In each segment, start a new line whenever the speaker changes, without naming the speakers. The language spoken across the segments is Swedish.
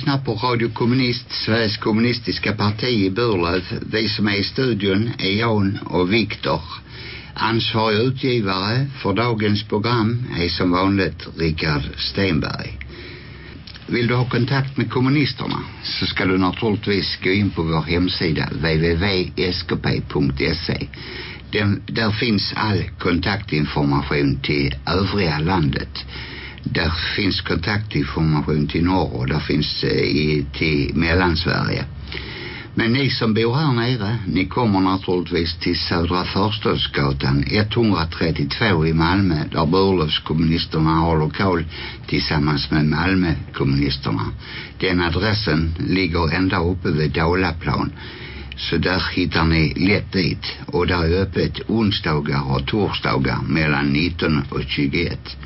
lyssnar på Radio Kommunist, Sveriges kommunistiska parti i Burlöv. Vi som är i studion är Jan och Viktor. Ansvarig utgivare för dagens program är som vanligt Richard Stenberg. Vill du ha kontakt med kommunisterna så ska du naturligtvis gå in på vår hemsida www.skp.se. Där finns all kontaktinformation till övriga landet. Där finns kontaktinformation till norr och där finns eh, i, till Mellansverige. Men ni som bor här nere, ni kommer naturligtvis till Södra Förstadsgatan 132 i Malmö där Burlövskommunisterna har lokal tillsammans med Malmökommunisterna. Den adressen ligger ända uppe vid Dalaplan. Så där hittar ni lätt dit. Och där är öppet onsdagar och torsdagar mellan 19 och 21.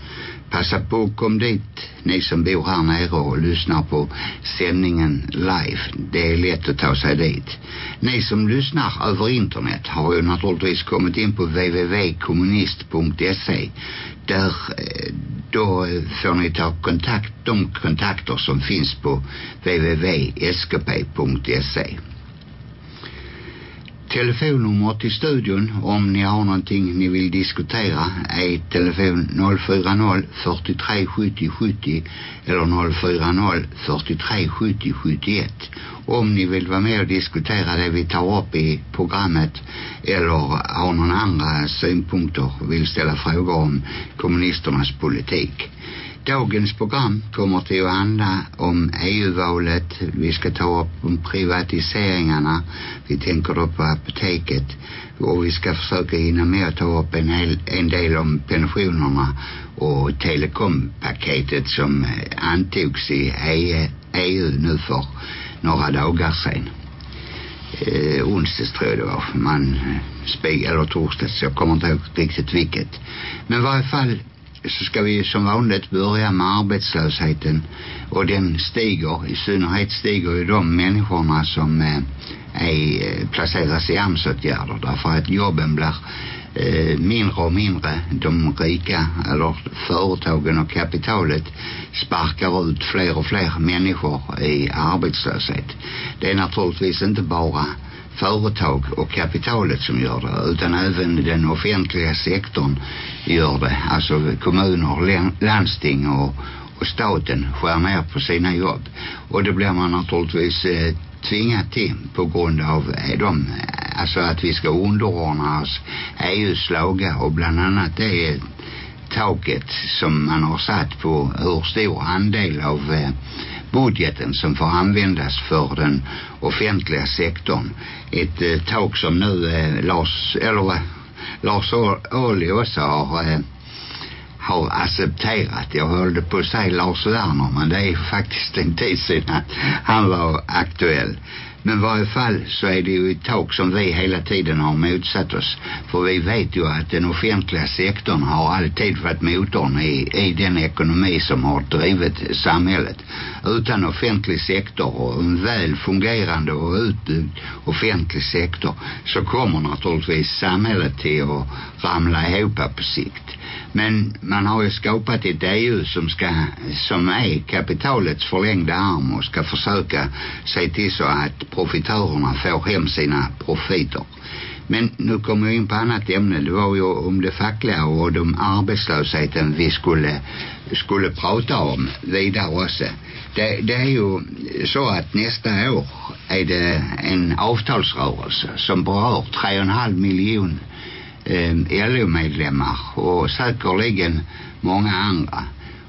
Passa på att kom dit ni som bor här nere och lyssnar på sändningen live. Det är lätt att ta sig dit. Ni som lyssnar över internet har ju naturligtvis kommit in på www.kommunist.se. Där eh, då får ni ta kontakt, de kontakter som finns på www.skp.se. Telefonnummer till studion om ni har någonting ni vill diskutera är telefon 040 43 70 70 eller 040 43 70 71 om ni vill vara med och diskutera det vi tar upp i programmet eller har någon andra synpunkter vill ställa frågor om kommunisternas politik. Dagens program kommer till att handla om EU-valet. Vi ska ta upp om privatiseringarna. Vi tänker då på apoteket. Och vi ska försöka hinna med att ta upp en, hel, en del om pensionerna och telekompaketet som antogs i EU, nu för några dagar sedan. Eh, onsdags tror jag det var. Man eh, speg, eller torsdags. Jag kommer inte ihåg riktigt vilket. Men i varje fall så ska vi som vanligt börja med arbetslösheten och den stiger, i synnerhet stiger ju de människorna som eh, är, placeras i eh, AMS-åtgärder därför att jobben blir eh, mindre och mindre. De rika eller företagen och kapitalet sparkar ut fler och fler människor i arbetslöshet det är naturligtvis inte bara företag och kapitalet som gör det utan även den offentliga sektorn gör det. Alltså kommuner, landsting och, och staten skär ner på sina jobb. Och det blir man naturligtvis eh, tvingat till på grund av eh, de eh, alltså att vi ska underordna oss EUs lagar och bland annat det taket som man har satt på hur stor andel av eh, budgeten som får användas för den offentliga sektorn. Ett eh, tak som nu eh, Lars, eller eh, Lars Ohly också har eh, har accepterat. Jag höll på att säga Lars Werner men det är faktiskt en tid sedan han var aktuell. Men i varje fall så är det ju ett tak som vi hela tiden har motsatt oss. För vi vet ju att den offentliga sektorn har alltid varit motorn i, i den ekonomi som har drivit samhället. Utan offentlig sektor och en väl fungerande och utbyggd offentlig sektor så kommer naturligtvis samhället till att ramla ihop på sikt. Men man har ju skapat ett EU som ska, som är kapitalets förlängda arm och ska försöka se till så att profitörerna får hem sina profiter. Men nu kommer jag in på annat ämne. Det var ju om det fackliga och de arbetslösheten vi skulle, skulle prata om vidare också. Det, det är ju så att nästa år är det en avtalsrörelse som berör 3,5 miljoner eh, LO-medlemmar och säkerligen många andra.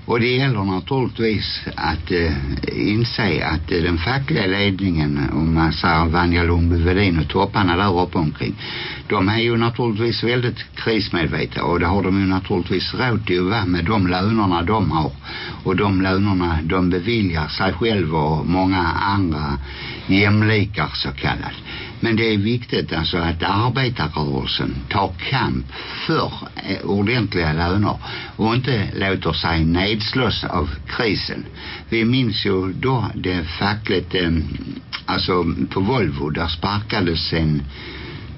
Och det gäller naturligtvis att eh, inse att eh, den fackliga ledningen, om man säger Vanja Lundby-Vedin och topparna där uppe omkring, de är ju naturligtvis väldigt krismedvetna och det har de ju naturligtvis råd till att vara med de lönerna de har och de lönerna de beviljar sig själva och många andra jämlikar så kallat. Men det är viktigt alltså att arbetarrörelsen tar kamp för eh, ordentliga löner och inte låter sig nedslås av krisen. Vi minns ju då det fackligt, eh, alltså på Volvo, där sparkades en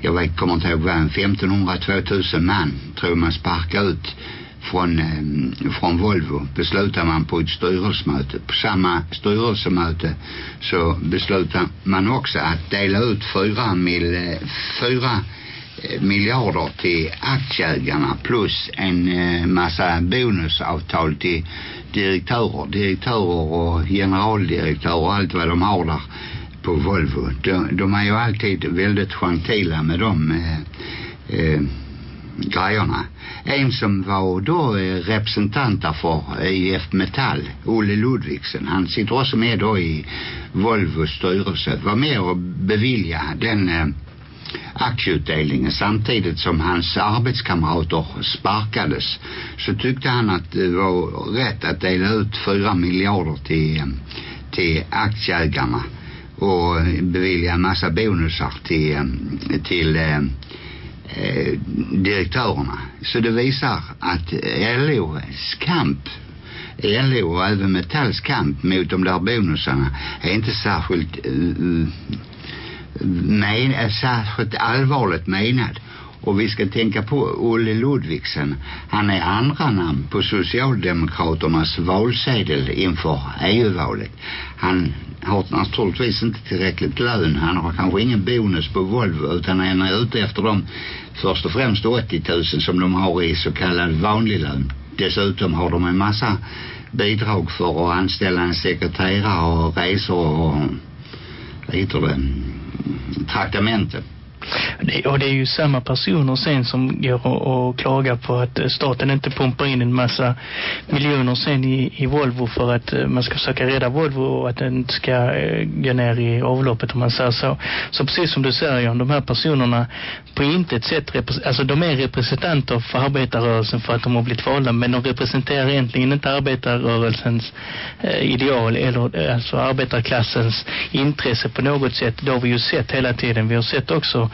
jag vet, kommer inte ihåg vad, 1500-2000 man tror man sparkade ut från, eh, från Volvo beslutade man på ett styrelsemöte. På samma styrelsemöte så beslutade man också att dela ut fyra, mil, eh, fyra miljarder till aktieägarna plus en eh, massa bonusavtal till direktörer, direktörer och generaldirektörer och allt vad de har där på Volvo. De, de är ju alltid väldigt gentila med dem. eh, eh, grejerna. En som var då eh, representanter för eh, IF Metall, Olle Ludvigsen, han sitter också med då i Volvos styrelse, var med och bevilja den eh, aktieutdelningen. Samtidigt som hans arbetskamrater sparkades så tyckte han att det var rätt att dela ut fyra miljarder till, eh, till aktieägarna och bevilja en massa bonusar till, till eh, direktörerna. Så det visar att LOs kamp LO och även Metalls kamp mot de där bonusarna är inte särskilt uh, men, är särskilt allvarligt menad. Och vi ska tänka på Olle Ludvigsen. Han är andra namn på Socialdemokraternas valsedel inför EU-valet. Han har naturligtvis inte tillräckligt lön. Han har kanske ingen bonus på Volvo utan han är ute efter dem först och främst 80 000 som de har i så kallad vanlig lön. Dessutom har de en massa bidrag för att anställa en sekreterare och resor och vad heter det traktamente.
Det, och det är ju samma personer sen som går och, och klagar på att eh, staten inte pumpar in en massa miljoner sen i, i Volvo för att eh, man ska försöka rädda Volvo och att den inte ska eh, gå ner i avloppet om man säger så. Så precis som du säger John, de här personerna på intet sätt, alltså de är representanter för arbetarrörelsen för att de har blivit valda men de representerar egentligen inte arbetarrörelsens eh, ideal eller alltså arbetarklassens intresse på något sätt. Det har vi ju sett hela tiden. Vi har sett också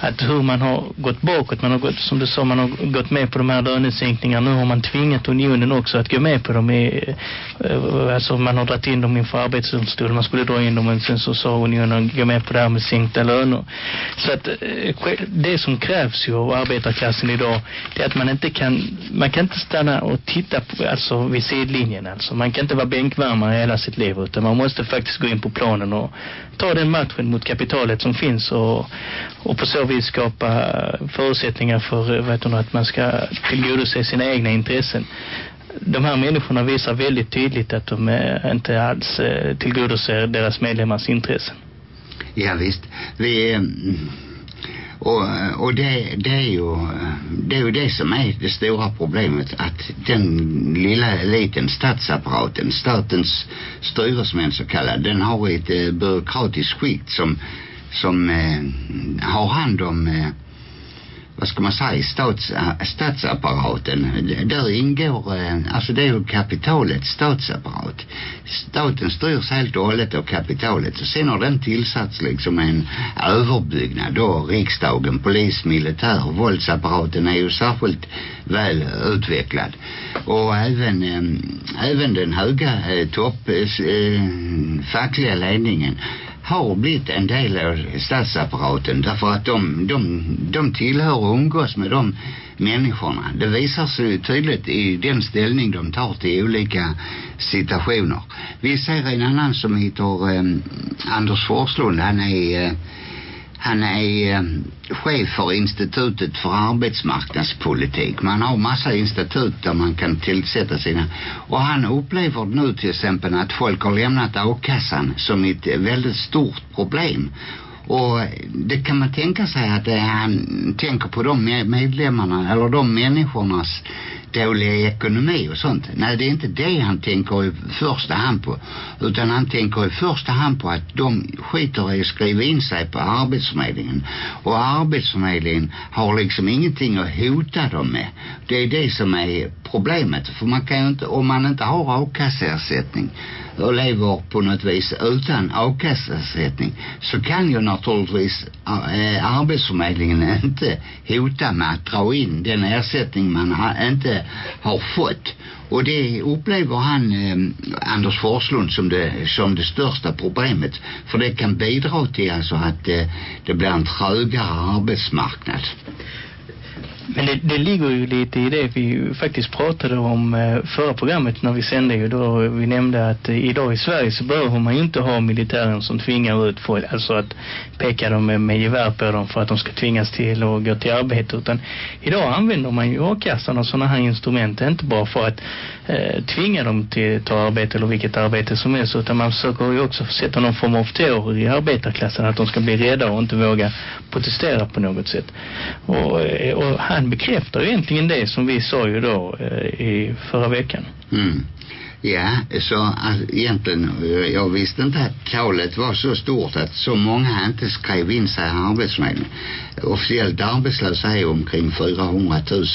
att hur man har gått bakåt, man har gått, som du sa, man har gått med på de här lönesänkningarna. Nu har man tvingat unionen också att gå med på dem. I, eh, alltså man har dragit in dem inför arbetsdomstolen. Man skulle dra in dem men sen så sa unionen gå med på det här med sänkta löner. Så att eh, det som krävs ju av arbetarklassen idag det är att man inte kan, man kan inte stanna och titta på, alltså vid sidlinjen alltså. Man kan inte vara bänkvärmare hela sitt liv utan man måste faktiskt gå in på planen och ta den matchen mot kapitalet som finns och, och på så vill skapa eh, förutsättningar för eh, vet du, att man ska tillgodose sina egna intressen. De här människorna visar väldigt tydligt att de eh, inte alls tillgodoser deras medlemmars intressen.
Ja visst. Vi, och, och det, det, är ju, det är ju det som är det stora problemet att den lilla eliten, statsapparaten, statens styrelsemän så kallad, den har ett byråkratiskt skikt som som eh, har hand om eh, vad ska man säga stats, eh, statsapparaten. Där ingår eh, alltså det är ju kapitalet statsapparat staten styrs helt och hållet av kapitalet. Och sen har den tillsatts liksom en överbyggnad då. Riksdagen, polis, militär våldsapparaten är ju särskilt väl utvecklad. Och även eh, även den höga eh, topp eh, eh fackliga ledningen har blivit en del av statsapparaten därför att de, de, de tillhör och umgås med de människorna. Det visar sig tydligt i den ställning de tar till olika situationer. Vi ser en annan som heter eh, Anders Forslund. Han är eh, han är eh, chef för institutet för arbetsmarknadspolitik. Man har massa institut där man kan tillsätta sina och han upplever nu till exempel att folk har lämnat a-kassan som ett väldigt stort problem och det kan man tänka sig att det, han tänker på de medlemmarna eller de människornas dålig ekonomi och sånt. Nej, det är inte det han tänker i första hand på. Utan han tänker i första hand på att de skiter i att skriva in sig på arbetsförmedlingen. Och arbetsförmedlingen har liksom ingenting att hota dem med. Det är det som är problemet. För man kan ju inte, om man inte har a-kasseersättning och lever på något vis utan a-kasseersättning så kan ju naturligtvis eh, arbetsförmedlingen inte hota med att dra in den ersättning man inte har fått. Och det upplever han eh, Anders Forslund som det, som det största problemet. För det kan bidra till alltså att eh, det blir en trögare arbetsmarknad.
Men det, det ligger ju lite i det. Vi faktiskt pratade om eh, förra programmet när vi sände ju då. Vi nämnde att eh, idag i Sverige så behöver man ju inte ha militären som tvingar ut folk, alltså att peka dem med, med gevär på dem för att de ska tvingas till att gå till arbete utan idag använder man ju a-kassan och sådana här instrument inte bara för att eh, tvinga dem till att ta arbete eller vilket arbete som helst utan man försöker ju också sätta någon form av teori i arbetarklassen att de ska bli rädda och inte våga protestera på något sätt och, eh, och han bekräftar ju egentligen det som vi sa ju då eh, i förra veckan
Mm. Ja, så att egentligen, eh, jag visste inte att talet var så stort att så många inte skrev in sig i Arbetsförmedlingen. Officiellt arbetslösa är omkring 400 000.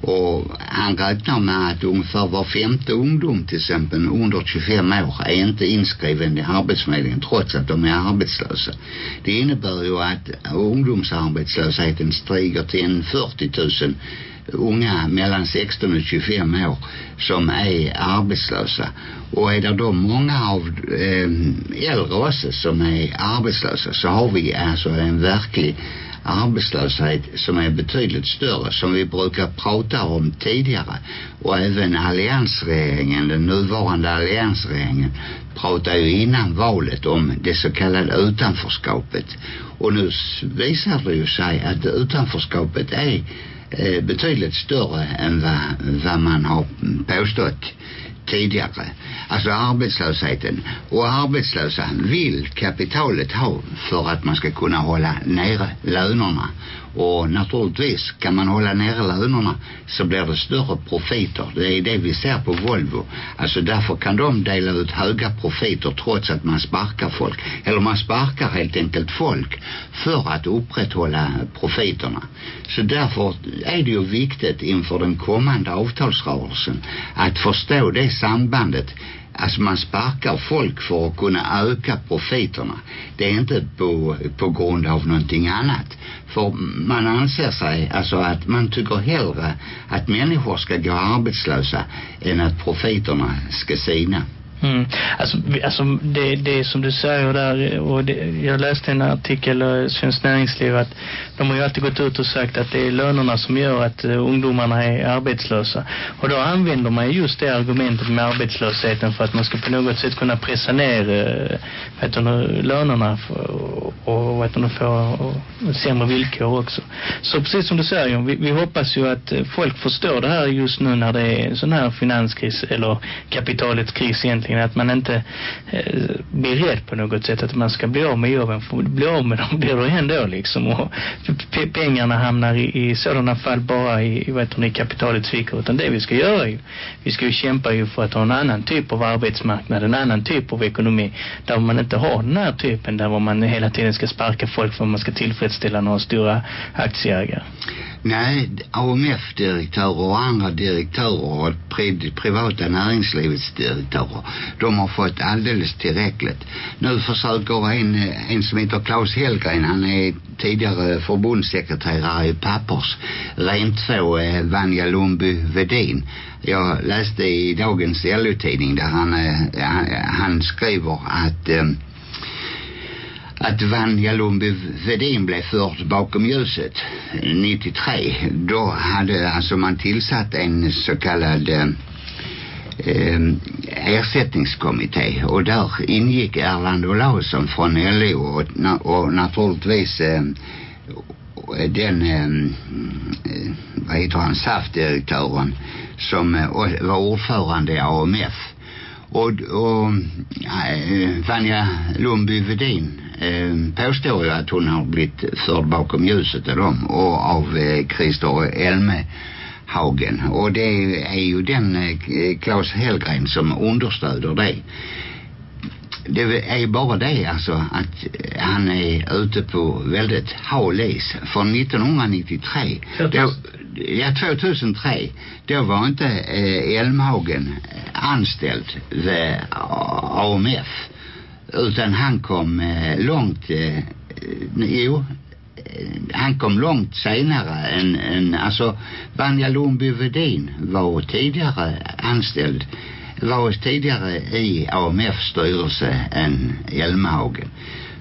Och han räknar med att ungefär var femte ungdom till exempel under 25 år är inte inskriven i Arbetsförmedlingen trots att de är arbetslösa. Det innebär ju att ungdomsarbetslösheten stiger till en 40 000 unga mellan 16 och 25 år som är arbetslösa. Och är det då många av eh, äldre också som är arbetslösa så har vi alltså en verklig arbetslöshet som är betydligt större som vi brukar prata om tidigare. Och även alliansregeringen, den nuvarande alliansregeringen pratar ju innan valet om det så kallade utanförskapet. Och nu visar det ju sig att utanförskapet är eh, betydligt större än vad, vad man har påstått tidigare. Alltså arbetslösheten. Och arbetslösa vill kapitalet ha för att man ska kunna hålla nere lönerna. Och naturligtvis kan man hålla nere lönerna så blir det större profiter. Det är det vi ser på Volvo. Alltså därför kan de dela ut höga profiter trots att man sparkar folk. Eller man sparkar helt enkelt folk för att upprätthålla profiterna. Så därför är det ju viktigt inför den kommande avtalsrörelsen att förstå det sambandet Alltså man sparkar folk för att kunna öka profiterna. Det är inte på, på grund av någonting annat. För man anser sig, alltså att man tycker hellre att människor ska gå arbetslösa än att profiterna ska sina.
Mm. Alltså, alltså det, det som du säger där och det, jag läste en artikel eh, i Svenskt Näringsliv att de har ju alltid gått ut och sagt att det är lönerna som gör att eh, ungdomarna är arbetslösa. Och då använder man just det argumentet med arbetslösheten för att man ska på något sätt kunna pressa ner eh, vet du, lönerna och, och att de får sämre villkor också. Så precis som du säger vi, vi hoppas ju att eh, folk förstår det här just nu när det är en sån här finanskris eller kapitalets kris egentligen att man inte eh, blir rädd på något sätt att man ska bli av med jobben för bli av med dem blir det ändå liksom. Och pengarna hamnar i, i sådana fall bara i, i, vet du, i kapitalets fickor utan det vi ska göra ju vi ska ju kämpa ju för att ha en annan typ av arbetsmarknad en annan typ av ekonomi. Där man inte har den här typen där man hela tiden ska sparka folk för att man ska tillfredsställa några stora aktieägare.
Nej, AMF-direktörer och andra direktörer och pri privata näringslivets direktörer de har fått alldeles tillräckligt. Nu försöker en, en som heter Claes Hellgren, han är tidigare förbundssekreterare i Pappers, rentvå eh, Vanja Lundby Vedin. Jag läste i dagens LO-tidning där han, eh, han, han skriver att eh, att Vanja Lundby Vedin blev förd bakom ljuset 93 då hade alltså man tillsatt en så kallad eh, ersättningskommitté. Och där ingick Erland Olausson från LO och, och naturligtvis eh, den eh, vad heter han SAF-direktören som eh, var ordförande i AMF och, och eh, Vanja Lundby Vedin eh, påstår ju att hon har blivit förd bakom ljuset av dem och av eh, Christer Elmehagen och det är ju den eh, Claes Hellgren som understöder det det är bara det alltså att eh, han är ute på väldigt hal is. Från 1993 då, ja 2003 då var inte eh, Elmhagen anställd vid AMF utan han kom eh, långt eh, eh jo eh, han kom långt senare än, än alltså Vanja Lundby Vedin var tidigare anställd var tidigare i AMF styrelse än Elmhagen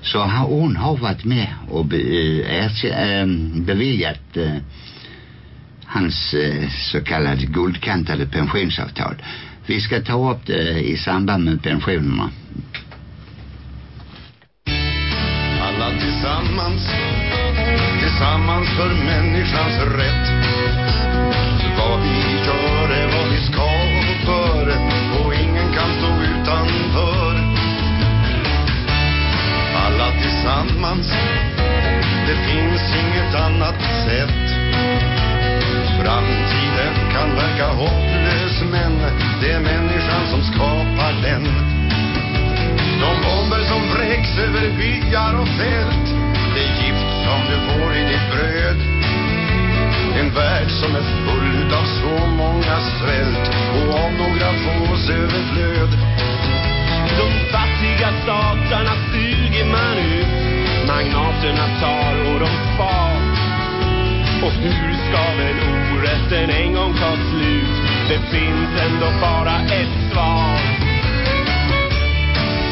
så hon har varit med och be, äh, beviljat äh, hans äh, så kallade guldkantade pensionsavtal. Vi ska ta upp det i samband med pensionerna.
Tillsammans, tillsammans för människans rätt. Vad vi gör är vad vi ska och bör och ingen kan stå utanför. Alla tillsammans, det finns inget annat sätt. Framtiden kan verka hopplös men det är människan som skapar den. De bomber som vräks över byar och fält som du får i ditt bröd. En värld som är full av så många svält Och av några fås överflöd.
De fattiga staterna suger man ut. Magnaterna tar och de spar Och hur ska väl orätten en gång ta slut? Det finns ändå bara ett svar.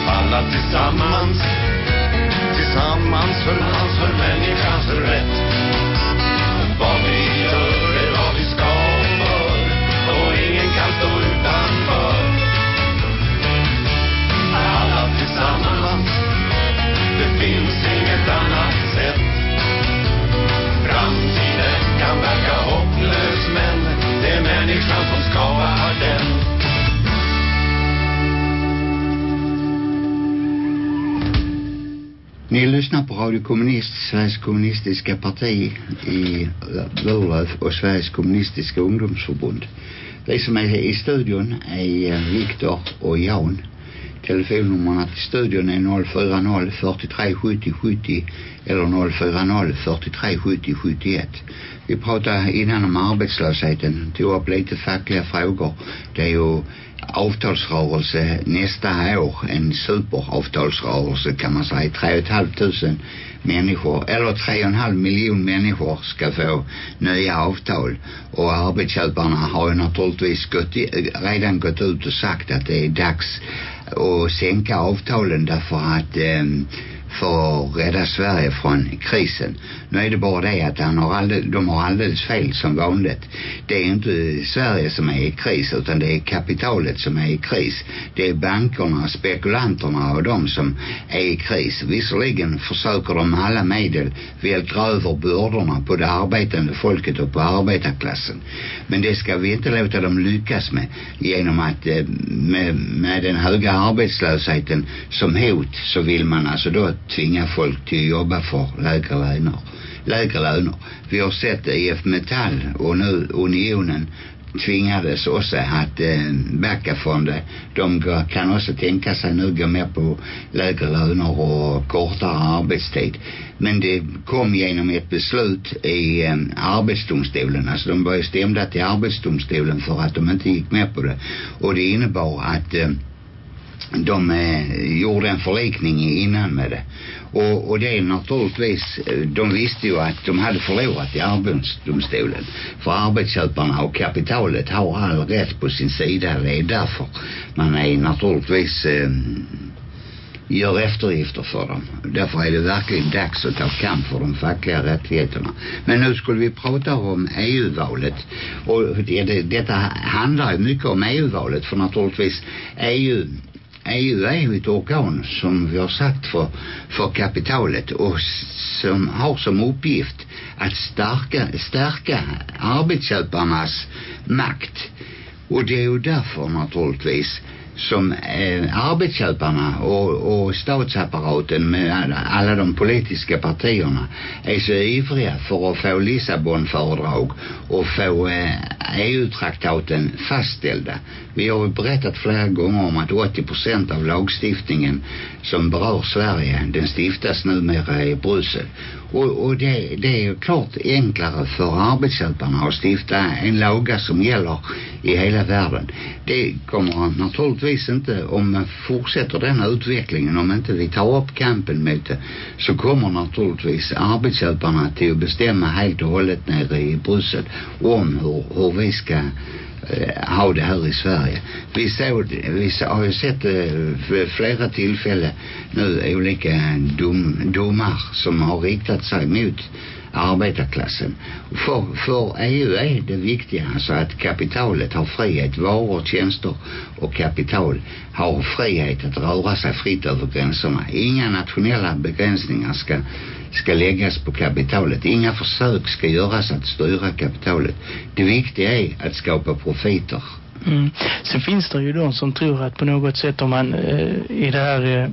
Alla tillsammans. Tillsammans för mans för människans rätt. Vad vi gör är vad vi ska och bör Och ingen kan stå utanför. Alla tillsammans Det finns inget annat sätt. Framtiden kan verka hopplös men Det är människan
Ni lyssnar på Radio Kommunist, Sveriges kommunistiska parti i Burlöf och Sveriges kommunistiska ungdomsförbund. Vi som är i studion är eh, Viktor och Jan. Telefonnummerna till studion är 040 43 70 70 eller 040 43 70 71. Vi pratade innan om arbetslösheten, tog upp lite fackliga frågor. Det är ju avtalsrörelse nästa år, en superavtalsrörelse kan man säga. 3 500 människor, eller 3,5 miljon människor ska få nya avtal. Och arbetsköparna har ju naturligtvis gått i, redan gått ut och sagt att det är dags att sänka avtalen därför att eh, för att rädda Sverige från krisen. Nu är det bara det att han har alldeles, de har alldeles fel som vanligt. Det är inte Sverige som är i kris utan det är kapitalet som är i kris. Det är bankerna, spekulanterna och de som är i kris. Visserligen försöker de med alla medel vältra över bördorna på det arbetande folket och på arbetarklassen. Men det ska vi inte låta dem lyckas med genom att eh, med, med den höga arbetslösheten som hot så vill man alltså då tvinga folk till att jobba för lägre löner. Lägre löner. Vi har sett IF Metall och nu Unionen tvingades också att eh, backa från det. De kan också tänka sig nu gå med på lägre löner och kortare arbetstid. Men det kom genom ett beslut i eh, arbetsdomstolen. Alltså de var ju stämda till arbetsdomstolen för att de inte gick med på det. Och det innebar att eh, de eh, gjorde en förlikning innan med det. Och, och det är naturligtvis, eh, de visste ju att de hade förlorat i arbetsdomstolen. För arbetsköparna och kapitalet har all rätt på sin sida. Det är därför man är naturligtvis eh, gör eftergifter för dem. Därför är det verkligen dags att ta kamp för de fackliga rättigheterna. Men nu skulle vi prata om EU-valet. Och det, detta handlar ju mycket om EU-valet för naturligtvis EU EU är ju ett organ som vi har sagt för, för kapitalet och som har som uppgift att stärka, stärka arbetsköparnas makt. Och det är ju därför naturligtvis som eh, arbetsköparna och, och statsapparaten med alla de politiska partierna är så ivriga för att få Lissabonföredrag och få eh, EU-traktaten fastställda. Vi har ju berättat flera gånger om att 80 procent av lagstiftningen som berör Sverige den stiftas numera i Bryssel. Och, och det, det är ju klart enklare för arbetsköparna att stifta en laga som gäller i hela världen. Det kommer naturligtvis inte, om man fortsätter den här utvecklingen, om inte vi tar upp kampen mot det, så kommer naturligtvis arbetsköparna till att bestämma helt och hållet nere i Bryssel om hur, hur vi ska Eh, ha det här i Sverige. Vi, såg, vi har ju sett eh, flera tillfällen nu olika dom, domar som har riktat sig mot arbetarklassen. För, för EU är det viktiga alltså att kapitalet har frihet, varor, tjänster och kapital har frihet att röra sig fritt över gränserna. Inga nationella begränsningar ska, ska läggas på kapitalet. Inga försök ska göras att styra kapitalet. Det viktiga är att skapa profiter
Mm. Sen finns det ju de som tror att på något sätt om man eh, i det här eh,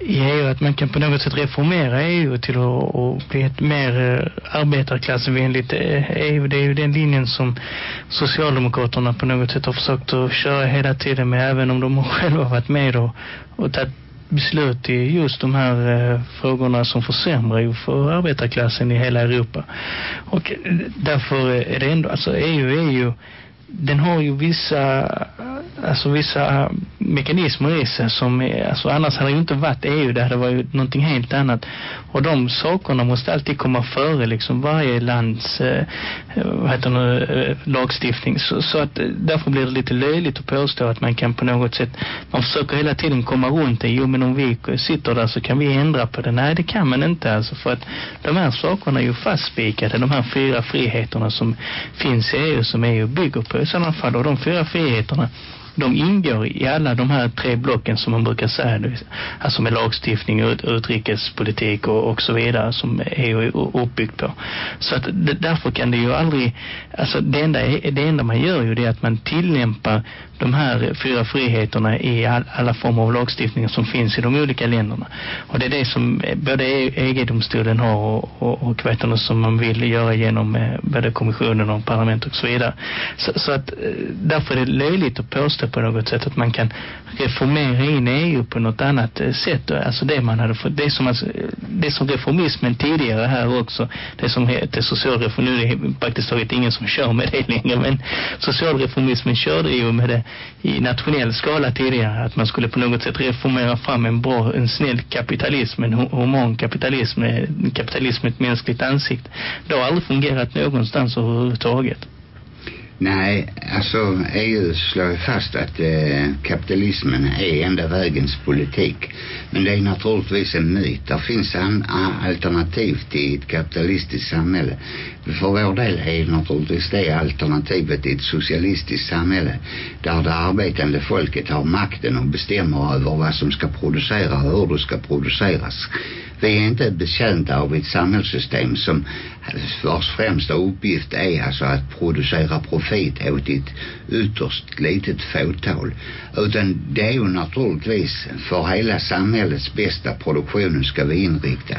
i EU att man kan på något sätt reformera EU till att och bli ett mer eh, arbetarklassvänligt eh, EU. Det är ju den linjen som Socialdemokraterna på något sätt har försökt att köra hela tiden med även om de har själva varit med och, och tagit beslut i just de här eh, frågorna som försämrar ju för arbetarklassen i hela Europa. Och eh, därför är det ändå, alltså EU är ju den har ju vissa alltså vissa mekanismer i sig som är, alltså annars hade det ju inte varit EU det hade varit någonting helt annat. Och de sakerna måste alltid komma före liksom varje lands eh, vad heter det, eh, lagstiftning. Så, så att eh, därför blir det lite löjligt att påstå att man kan på något sätt man försöker hela tiden komma runt det. Jo men om vi sitter där så kan vi ändra på det. Nej det kan man inte alltså för att de här sakerna är ju fastspikade. De här fyra friheterna som finns i EU som EU bygger på i sådana fall. Och de fyra friheterna de ingår i alla de här tre blocken som man brukar säga alltså med lagstiftning, ut, utrikespolitik och, och så vidare som EU är uppbyggt på. Så att därför kan det ju aldrig alltså det enda, det enda man gör ju det är att man tillämpar de här fyra friheterna i all, alla former av lagstiftningar som finns i de olika länderna. Och det är det som eh, både e EG-domstolen har och, och, och vet som man vill göra genom eh, både kommissionen och parlamentet och så vidare. Så, så att eh, därför är det löjligt att påstå på något sätt att man kan reformera in EU på något annat eh, sätt. Alltså det man hade fått, det som, alltså, eh, det som reformismen tidigare här också, det som heter socialreform, nu är det praktiskt taget ingen som kör med det längre, men socialreformismen körde ju med det i nationell skala tidigare att man skulle på något sätt reformera fram en bra, en snäll kapitalism, en human kapitalism, kapitalism med ett mänskligt ansikte. Det har aldrig fungerat någonstans överhuvudtaget.
Nej, alltså EU slår fast att eh, kapitalismen är enda vägens politik. Men det är naturligtvis en myt. Det finns en alternativ till ett kapitalistiskt samhälle. För vår del är naturligtvis det alternativet i ett socialistiskt samhälle där det arbetande folket har makten och bestämmer över vad som ska produceras och hur det ska produceras. Vi är inte betjänta av ett samhällssystem som vars främsta uppgift är alltså att producera profit åt ett ytterst litet fåtal. Utan det är ju naturligtvis för hela samhällets bästa produktionen ska vi inrikta.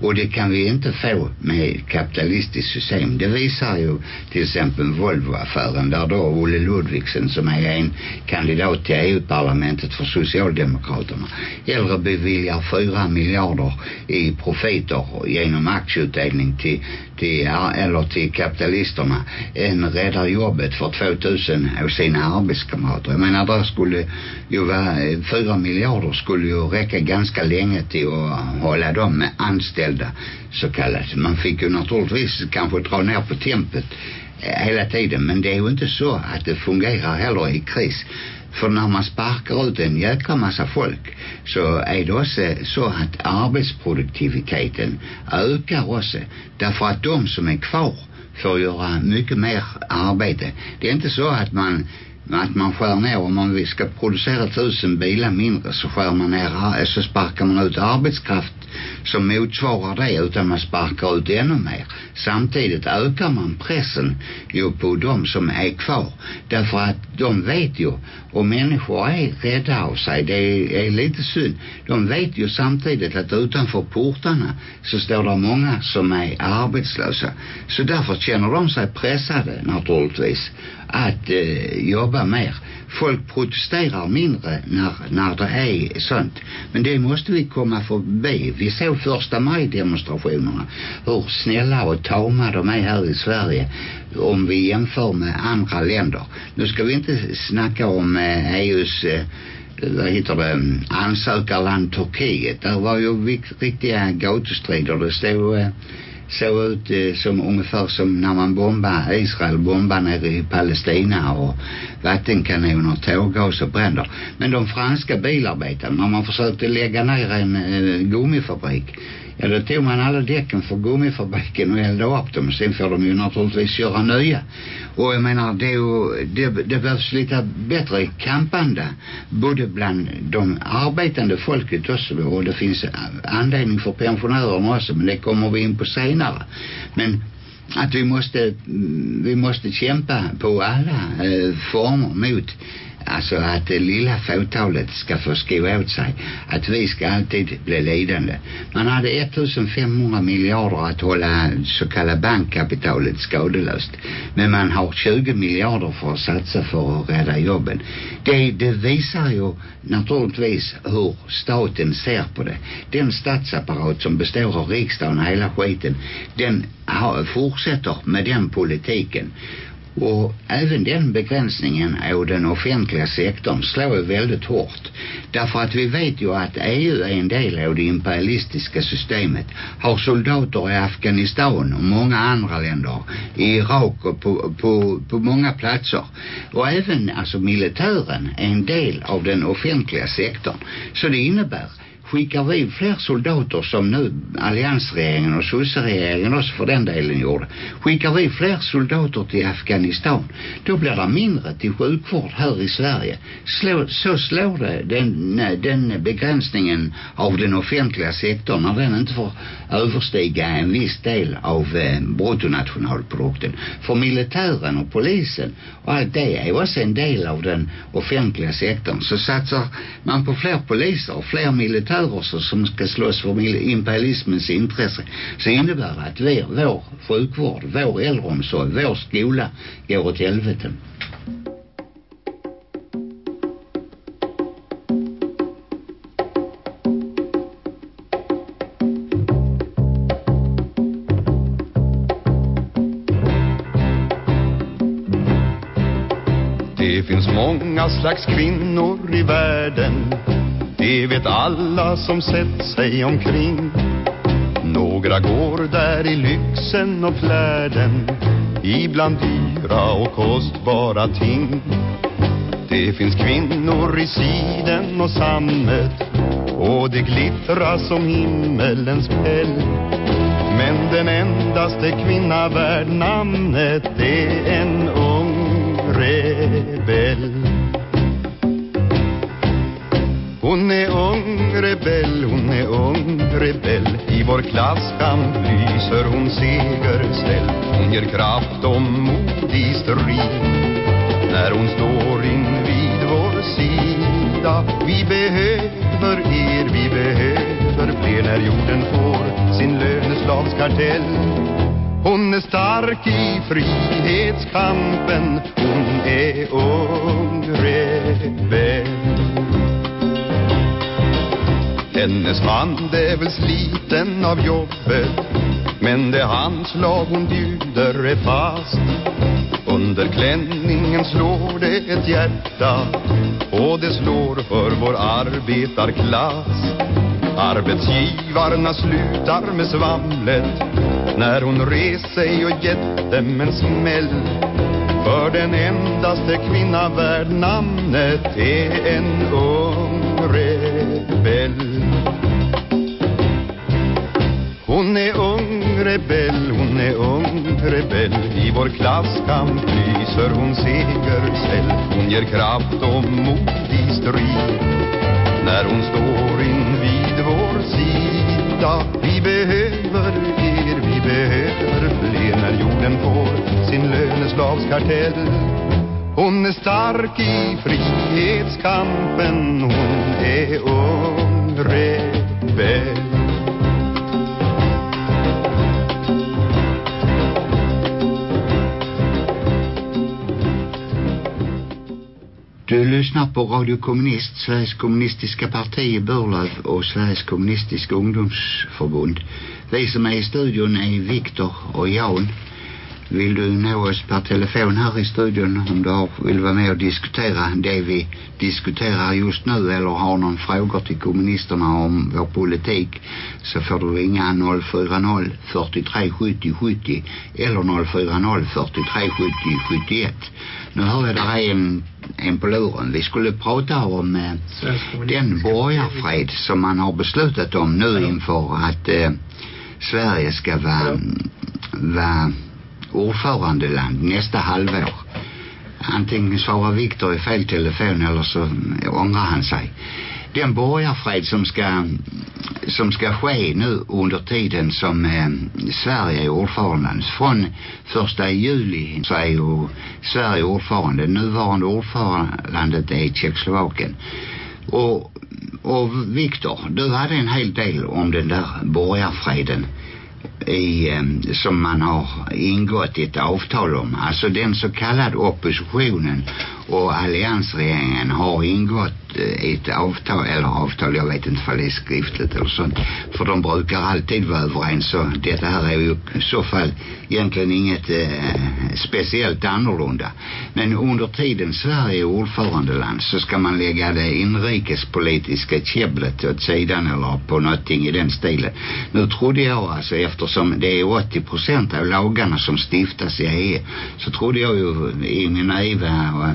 Och det kan vi inte få med kapitalistiskt system. Det visar ju till exempel Volvo-affären där då Olle Ludvigsen som är en kandidat till EU-parlamentet för Socialdemokraterna eller beviljar fyra miljarder i profiter genom aktieutdelning till, till, eller till kapitalisterna än räddar jobbet för 2000 av sina arbetskamrater. Jag menar där skulle ju vara, fyra miljarder skulle ju räcka ganska länge till att hålla dem anställda så kallat. Man fick ju naturligtvis kanske dra ner på tempet eh, hela tiden men det är ju inte så att det fungerar heller i kris för när man sparkar ut en jäkla massa folk så är det också så att arbetsproduktiviteten ökar också. Därför att de som är kvar får göra mycket mer arbete. Det är inte så att man att man skär ner om man ska producera tusen bilar mindre så skär man ner så sparkar man ut arbetskraft som motsvarar det utan man sparkar ut ännu mer. Samtidigt ökar man pressen ju på de som är kvar. Därför att de vet ju, och människor är rädda av sig, det är, är lite synd. De vet ju samtidigt att utanför portarna så står det många som är arbetslösa. Så därför känner de sig pressade naturligtvis att eh, jobba mer. Folk protesterar mindre när, när det är sånt. Men det måste vi komma förbi. Vi såg första maj-demonstrationerna. Hur snälla och tama de är här i Sverige om vi jämför med andra länder. Nu ska vi inte snacka om eh, EUs eh, vad heter det ansökarland Turkiet där var ju riktiga gatustrider det stod eh, såg ut eh, som ungefär som när man bombar Israel bombar nere i Palestina och vattenkanoner, tårgas och bränder. Men de franska bilarbetarna, när man försökte lägga ner en eh, gummifabrik Ja, då tog man alla däcken för gummifabriken och eldade upp dem. Sen får de ju naturligtvis göra nya. Och jag menar, det, är ju, det, det behövs lite bättre kampande. Både bland de arbetande folket också. Och det finns anledning för pensionärerna också. Men det kommer vi in på senare. Men att vi måste, vi måste kämpa på alla eh, former mot alltså att det lilla fåtalet ska få sko åt sig att vi ska alltid bli lidande. Man hade 1500 miljarder att hålla så kallade bankkapitalet skadelöst men man har 20 miljarder för att satsa för att rädda jobben. Det, det visar ju naturligtvis hur staten ser på det. Den statsapparat som består av riksdagen och hela skiten den har, fortsätter med den politiken och även den begränsningen av den offentliga sektorn slår ju väldigt hårt. Därför att vi vet ju att EU är en del av det imperialistiska systemet. Har soldater i Afghanistan och många andra länder. I Irak och på, på, på många platser. Och även alltså militären är en del av den offentliga sektorn. Så det innebär skickar vi fler soldater som nu alliansregeringen och sosseregeringen också för den delen gjorde? Skickar vi fler soldater till Afghanistan? Då blir det mindre till sjukvård här i Sverige. Slå, så slår det den, den begränsningen av den offentliga sektorn när den inte får överstiga en viss del av eh, bruttonationalprodukten. För militären och polisen och allt det är också en del av den offentliga sektorn. Så satsar man på fler poliser och fler militärer militärer som ska slåss för imperialismens intresse så innebär det att vi, vår sjukvård, vår äldreomsorg, vår skola går åt helvete.
Det finns många slags kvinnor i världen det vet alla som sett sig omkring. Några går där i lyxen och flärden Ibland dyra och kostbara ting. Det finns kvinnor i siden och sammet Och det glittrar som himmelens päll Men den endaste kvinna värd namnet är en ung rebell. Ung rebell, hon är ung rebell. I vår klasskamp lyser hon segerställ. Hon ger kraft och mod i strid. När hon står invid vår sida Vi behöver er, vi behöver fler. När jorden får sin löneslavskartell hon är stark i frihetskampen. Hon är ung rebell hennes man det är väl sliten av jobbet. Men det handslag hon bjuder är fast. Under klänningen slår det ett hjärta. Och det slår för vår arbetarklass. Arbetsgivarna slutar med svamlet. När hon reser sig och gett dem en smäll. För den endaste kvinna värd namnet är en ung rebell. Hon är ung rebell, hon är ung rebell. I vår klasskamp lyser hon segersäll Hon ger kraft och mod i strid. När hon står invid vår sida Vi behöver er, vi behöver fler. När jorden får sin löneslavskartell hon är stark i frihetskampen Hon är ung rebell
Du lyssnar på Radio Kommunist, Sveriges kommunistiska parti i Burlöv och Sveriges kommunistiska ungdomsförbund. Vi som är i studion är Viktor och Jan vill du nå oss per telefon här i studion om du har, vill vara med och diskutera det vi diskuterar just nu eller har någon frågor till kommunisterna om vår politik så får du ringa 040 43 70 70 eller 040 43 70 71. Nu hör jag där är en, en på luren. Vi skulle prata om eh, den borgarfred som man har beslutat om nu inför att eh, Sverige ska vara, vara ordförandeland nästa halvår. Antingen svarar Viktor i fel telefon eller så ångrar han sig. Den borgarfred som ska som ska ske nu under tiden som eh, Sverige är ordförande. Från första juli så är ju Sverige ordförande. Nuvarande ordförandet är Tjeckoslovakien. Och, och Viktor, du hade en hel del om den där borgarfreden i, som man har ingått ett avtal om. Alltså den så kallade oppositionen och alliansregeringen har ingått eh, ett avtal, eller avtal, jag vet inte om det är skriftligt eller sånt. För de brukar alltid vara överens så detta här är ju i så fall egentligen inget eh, speciellt annorlunda. Men under tiden Sverige är ordförandeland så ska man lägga det inrikespolitiska käbblet åt sidan eller på någonting i den stilen. Nu trodde jag alltså eftersom det är 80 procent av lagarna som stiftas i EU så trodde jag ju i min naiva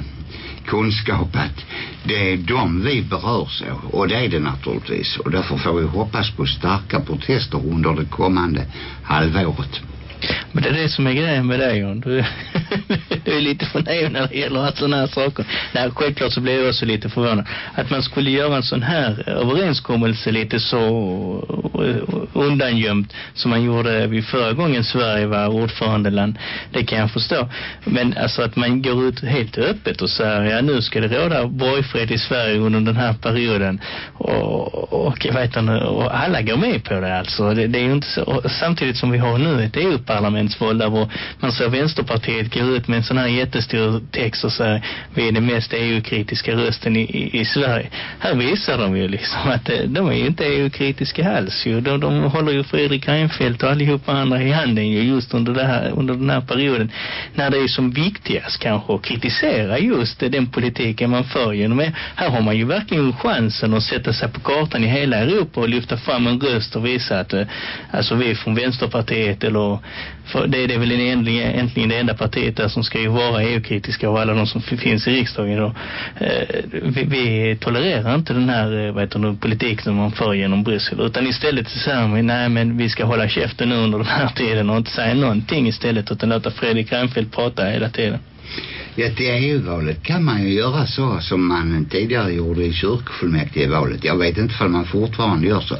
kunskap att det är de vi berör av och det är det naturligtvis och därför får vi hoppas på starka protester under det kommande halvåret.
Men det är det som är grejen med dig John. Du, du är lite förnöjd när det gäller sådana här saker. Nej, självklart så blir jag också lite förvånad. Att man skulle göra en sån här eh, överenskommelse lite så eh, undangömt som man gjorde vid förra gången Sverige var ordförandeland. Det kan jag förstå. Men alltså att man går ut helt öppet och säger ja nu ska det råda borgfred i Sverige under den här perioden. Och, och jag vet inte, och alla går med på det alltså. Det, det är ju inte så, samtidigt som vi har nu ett EU-parlament, parlamentsval där man ser Vänsterpartiet gå ut med en sån här jättestor text och säga vi är den mest EU-kritiska rösten i, i, i Sverige. Här visar de ju liksom att eh, de är ju inte EU-kritiska alls ju. De, de håller ju Fredrik Reinfeldt och allihopa andra i handen ju just under, det här, under den här perioden. När det är som viktigast kanske att kritisera just den politiken man för genom det. Här har man ju verkligen chansen att sätta sig på kartan i hela Europa och lyfta fram en röst och visa att eh, alltså vi från Vänsterpartiet eller för det, det är väl egentligen, egentligen det enda partiet där som ska ju vara EU-kritiska av alla de som finns i riksdagen då. Eh, vi, vi tolererar inte den här eh, vad heter det, politiken som man för genom Bryssel utan istället så säger vi nej men vi ska hålla käften nu under den här tiden och inte säga någonting istället utan låta Fredrik Reinfeldt prata hela tiden.
Ja, till EU-valet kan man ju göra så som man tidigare gjorde i kyrkofullmäktigevalet. Jag vet inte om man fortfarande gör så.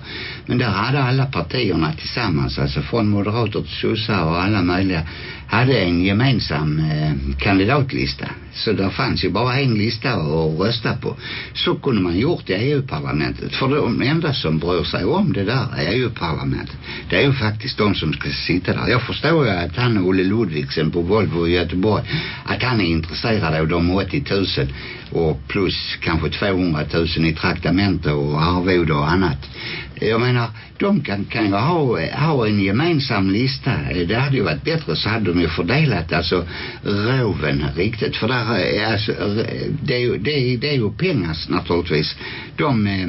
Men där hade alla partierna tillsammans, alltså från moderater till sossar och alla möjliga, hade en gemensam eh, kandidatlista. Så där fanns ju bara en lista att rösta på. Så kunde man gjort i EU-parlamentet. För de enda som bryr sig om det där är EU-parlamentet. Det är ju faktiskt de som ska sitta där. Jag förstår ju att han Olle Ludvigsen på Volvo i Göteborg, att han är intresserade av de 80 000 och plus kanske 200 000 i traktamenter och arvode och annat. Jag menar, de kan, kan ju ha, ha en gemensam lista. Det hade ju varit bättre så hade de ju fördelat alltså roven riktigt. För där, alltså, det är ju, det är, det är ju pengar naturligtvis. De eh,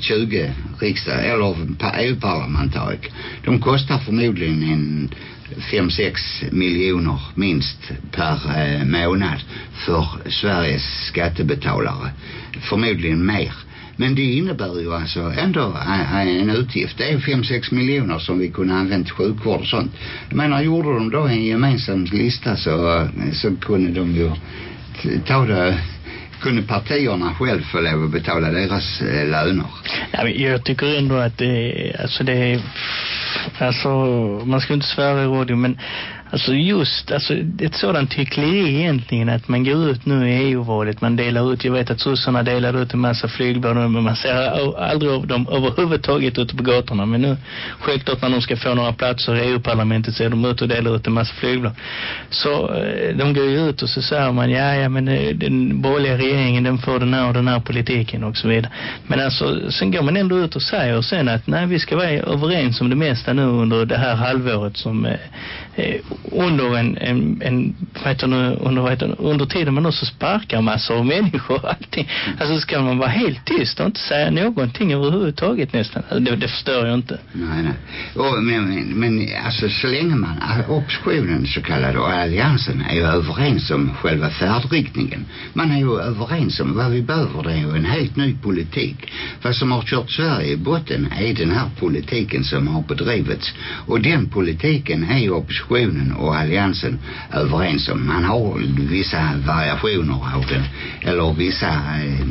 20 riksdag, eller EU-parlamentariker, de kostar förmodligen en 5-6 miljoner minst per eh, månad för Sveriges skattebetalare. Förmodligen mer. Men det innebär ju alltså ändå eh, eh, en utgift. Det är 5-6 miljoner som vi kunde använt till sjukvård och sånt. Jag menar, gjorde de då en gemensam lista så, eh, så kunde de ju ta det kunde partierna själv få lov att betala deras eh, löner.
Ja, men jag tycker ändå att det, alltså det är, alltså man ska inte svära i radio men Alltså just, alltså ett sådant hyckleri egentligen att man går ut nu i EU-valet, man delar ut, jag vet att sossarna delar ut en massa flygblad men man ser aldrig av dem överhuvudtaget ute på gatorna. Men nu, självklart när de ska få några platser i EU-parlamentet så är de ute och delar ut en massa flygblad. Så eh, de går ju ut och så säger man, ja ja men eh, den borgerliga regeringen den får den här och den här politiken och så vidare. Men alltså, sen går man ändå ut och säger sen att nej vi ska vara överens om det mesta nu under det här halvåret som eh, under en, en, en vad heter det, under, vad heter under tiden man också sparkar massor av människor och allting. Alltså ska man vara helt tyst och inte säga någonting överhuvudtaget nästan. Alltså, det, det förstår jag inte.
Nej, nej. Och, men, men, men alltså så länge man, oppositionen så kallade och alliansen är ju överens om själva färdriktningen. Man är ju överens om vad vi behöver det är ju en helt ny politik. Vad som har kört Sverige i botten är den här politiken som har bedrivits. Och den politiken är ju oppositionen och alliansen överens om. Man har vissa variationer av den. Eller vissa, eh,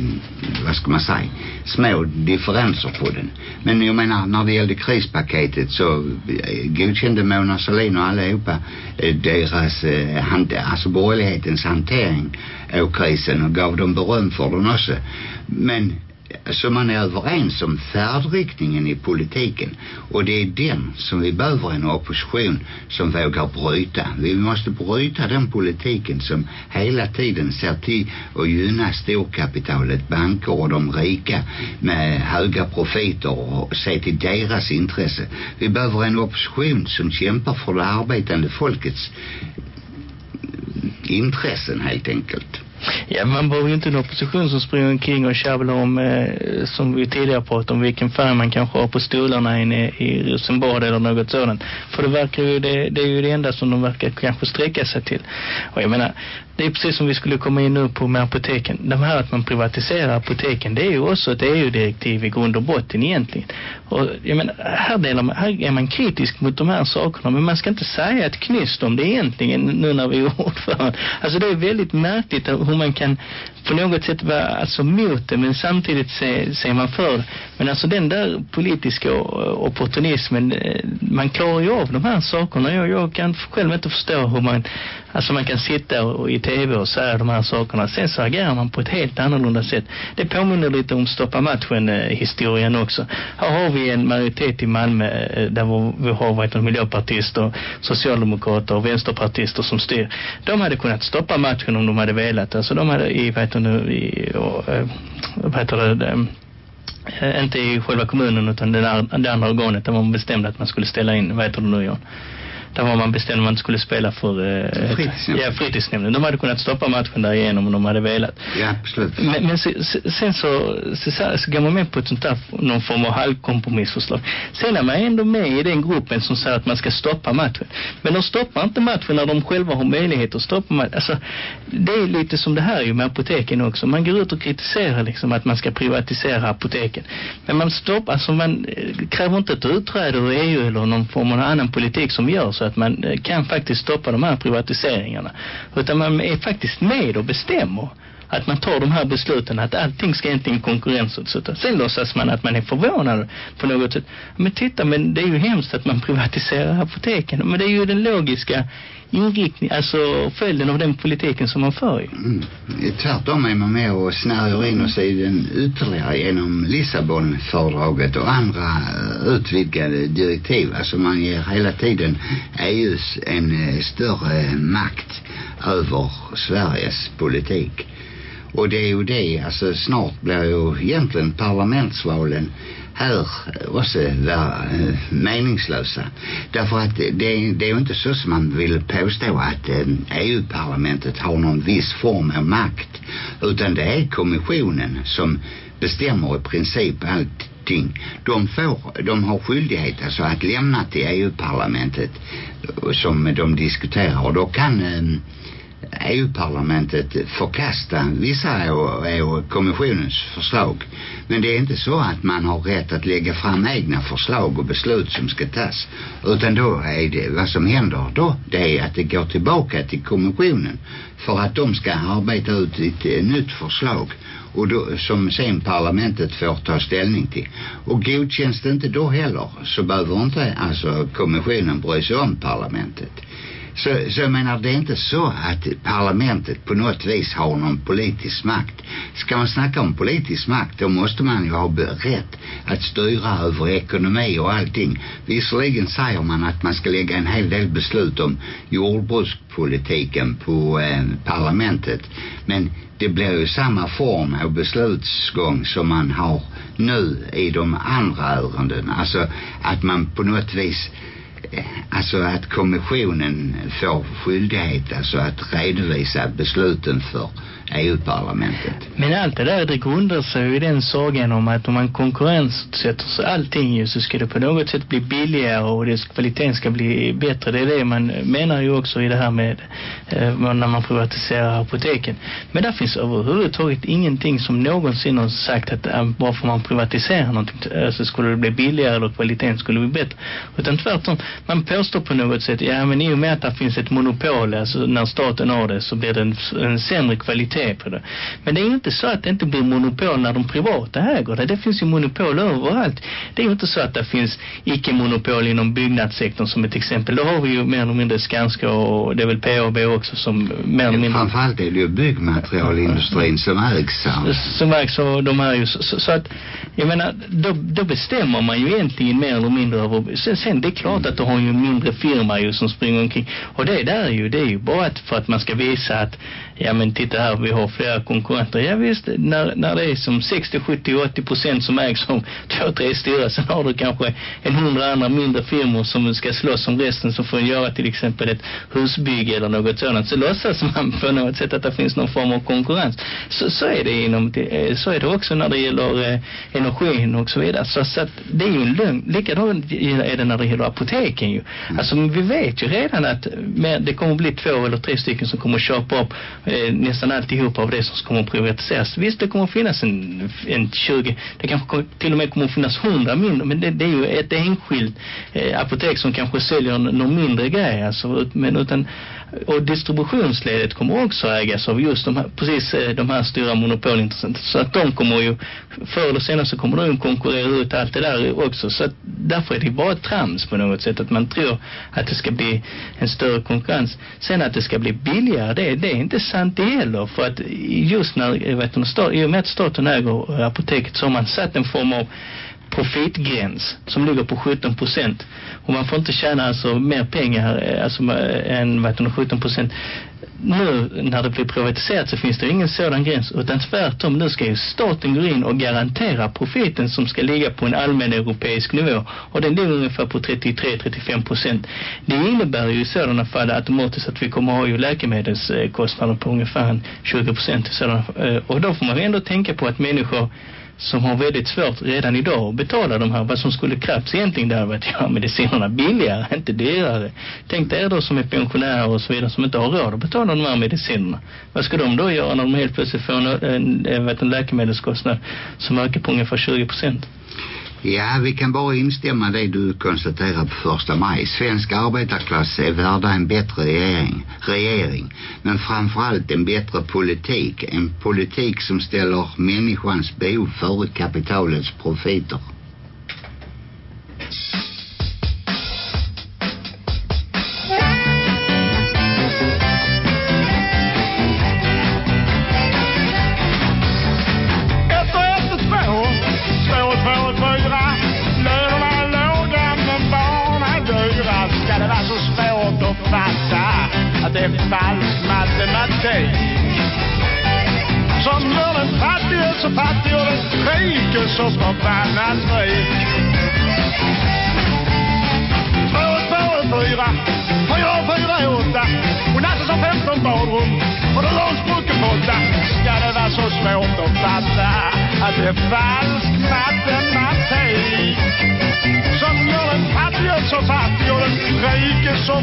vad ska man säga, små differenser på den. Men jag menar, när det gällde krispaketet så eh, godkände Mona Sahlin och allihopa eh, deras, eh, hand, alltså borgerlighetens hantering av krisen och gav dem beröm för den också. Men så man är överens om färdriktningen i politiken och det är den som vi behöver en opposition som vågar bryta. Vi måste bryta den politiken som hela tiden ser till att gynna storkapitalet, banker och de rika med höga profiter och se till deras intresse. Vi behöver en opposition som kämpar för det arbetande folkets intressen helt enkelt.
Ja, man behöver ju inte en opposition som springer omkring och tjabblar om, eh, som vi tidigare pratade om, vilken färg man kanske har på stolarna inne i Rosenbad eller något sådant. För det verkar ju, det, det är ju det enda som de verkar kanske sträcka sig till. Och jag menar, det är precis som vi skulle komma in nu på med apoteken. De här att man privatiserar apoteken, det är ju också ett EU-direktiv i grund och botten egentligen. Och jag menar, här, delar man, här är man kritisk mot de här sakerna, men man ska inte säga ett knyst om det egentligen nu när vi är ordförande. Alltså det är väldigt märkligt hur man kan på något sätt vara alltså mot det, men samtidigt ser man för det. Men alltså den där politiska opportunismen, eh, man klarar ju av de här sakerna. Jag, jag kan själv inte förstå hur man, alltså man kan sitta och, i tv och säga de här sakerna. Sen så agerar man på ett helt annorlunda sätt. Det påminner lite om stoppa matchen-historien eh, också. Här har vi en majoritet i Malmö eh, där vi har varit en miljöpartister, socialdemokrater och vänsterpartister som styr. De hade kunnat stoppa matchen om de hade velat. Alltså de hade i, vad heter nu, i, och, eh, vad heter det, eh, inte i själva kommunen utan det, där, det andra organet där man bestämde att man skulle ställa in, vad heter det nu John? Där var man bestämde man skulle spela för eh,
fritidsnämnden.
Ja, fritidsnämnden. De hade kunnat stoppa matchen där igenom om de hade velat.
Ja, absolut.
Men, men sen så, så, så, så går man med på ett sånt där, någon form av halvkompromissförslag. Sen är man ändå med i den gruppen som säger att man ska stoppa matchen. Men de stoppar inte matchen när de själva har möjlighet att stoppa matchen. Alltså, det är lite som det här ju med apoteken också. Man går ut och kritiserar liksom att man ska privatisera apoteken. Men man stoppar, alltså man kräver inte ett utträde ur EU eller någon form av annan politik som gör så att man eh, kan faktiskt stoppa de här privatiseringarna. Utan man är faktiskt med och bestämmer att man tar de här besluten att allting ska egentligen konkurrensutsättas. Sen låtsas man att man är förvånad på något sätt. Men titta, men det är ju hemskt att man privatiserar apoteken. Men det är ju den logiska inriktningen, alltså följden av den politiken som man för.
Mm. Tvärtom är man med och snärjer in oss i den ytterligare genom Lissabonfördraget och andra eh, utvidgade direktiv. Alltså man ger hela tiden EUs en eh, större makt över Sveriges politik. Och det är ju det, alltså snart blir ju egentligen parlamentsvalen här också vara eh, meningslösa. Därför att det, det är ju inte så som man vill påstå att eh, EU-parlamentet har någon viss form av makt. Utan det är kommissionen som bestämmer i princip allting. De får, de har skyldighet alltså att lämna till EU-parlamentet eh, som de diskuterar och då kan EU-parlamentet förkasta vissa av kommissionens förslag. Men det är inte så att man har rätt att lägga fram egna förslag och beslut som ska tas. Utan då är det, vad som händer då, det är att det går tillbaka till kommissionen för att de ska arbeta ut ett eh, nytt förslag och då, som sen parlamentet får ta ställning till. Och godkänns det inte då heller så behöver inte alltså kommissionen bry sig om parlamentet. Så, så jag menar, det är inte så att parlamentet på något vis har någon politisk makt. Ska man snacka om politisk makt, då måste man ju ha rätt att styra över ekonomi och allting. Visserligen säger man att man ska lägga en hel del beslut om jordbrukspolitiken på eh, parlamentet. Men det blir ju samma form av beslutsgång som man har nu i de andra ärenden. Alltså att man på något vis alltså att kommissionen får skyldighet alltså att redovisa besluten för EU-parlamentet.
Men allt det där det grundar sig i den sagan om att om man konkurrensutsätter så allting ju så ska det på något sätt bli billigare och dess kvaliteten ska bli bättre. Det är det man menar ju också i det här med eh, när man privatiserar apoteken. Men där finns överhuvudtaget ingenting som någonsin har sagt att eh, bara för man privatiserar någonting eh, så skulle det bli billigare eller kvaliteten skulle bli bättre. Utan tvärtom, man påstår på något sätt, ja men i och med att det finns ett monopol, alltså när staten har det så blir det en, en sämre kvalitet på det. Men det är inte så att det inte blir monopol när de privata äger det. Det finns ju monopol överallt. Det är ju inte så att det finns icke-monopol inom byggnadssektorn som ett exempel. Då har vi ju mer eller mindre Skanska och det är väl PAB också som mer eller mindre...
Framförallt är det ju byggmaterialindustrin som ägs.
Som ägs av de här ju. Så, så, så att, jag menar, då, då bestämmer man ju egentligen mer eller mindre över... Sen, sen det är klart att du har ju en mindre firma ju som springer omkring. Och det där är ju, det är ju bara att, för att man ska visa att ja men titta här, vi har flera konkurrenter. Ja visst, när, när det är som 60, 70, 80 procent som ägs av två, tre stora, sen har du kanske en hundra andra mindre firmor som ska slåss om resten som får göra till exempel ett husbygge eller något sådant. Så låtsas man på något sätt att det finns någon form av konkurrens. Så, så är det inom, så är det också när det gäller eh, energin och så vidare. Så, så att det är ju en lögn. Likadant är det när det gäller apoteken ju. Mm. Alltså vi vet ju redan att med, det kommer bli två eller tre stycken som kommer köpa upp eh, nästan alltihop av det som kommer att privatiseras. Visst, det kommer att finnas en, en 20, det kanske till och med kommer att finnas 100 mindre, men det, det är ju ett enskilt eh, apotek som kanske säljer någon mindre grej, alltså, men utan och distributionsledet kommer också ägas av just de här, precis eh, de här stora monopolintressenter. Så att de kommer ju, förr eller senare så kommer de konkurrera ut allt det där också. Så att därför är det bara trams på något sätt att man tror att det ska bli en större konkurrens. Sen att det ska bli billigare, det, det är inte sant det heller. För att just när, vet du, i och med att staten äger apoteket så har man satt en form av profitgräns som ligger på 17 procent. Och man får inte tjäna alltså mer pengar eh, alltså, eh, än vad 17 procent. Nu när det blir privatiserat så finns det ingen sådan gräns utan tvärtom nu ska ju staten gå in och garantera profiten som ska ligga på en allmän europeisk nivå och den ligger ungefär på 33-35 procent. Det innebär ju i sådana fall automatiskt att vi kommer att ha ju läkemedelskostnader på ungefär 20 procent eh, och då får man ändå tänka på att människor som har väldigt svårt redan idag att betala de här, vad som skulle krävs egentligen där var att göra medicinerna billigare, inte dyrare. Tänk dig då som är pensionärer och så vidare som inte har råd att betala de här medicinerna. Vad ska de då göra när de helt plötsligt får en, en, en, en läkemedelskostnad som ökar på ungefär 20 procent?
Ja, vi kan bara instämma det du konstaterar på första maj. Svensk arbetarklass är värda en bättre regering, regering. Men framförallt en bättre politik. En politik som ställer människans behov före kapitalets profiter.
Falsk matematik som gör en fattig och så fattig och den rike så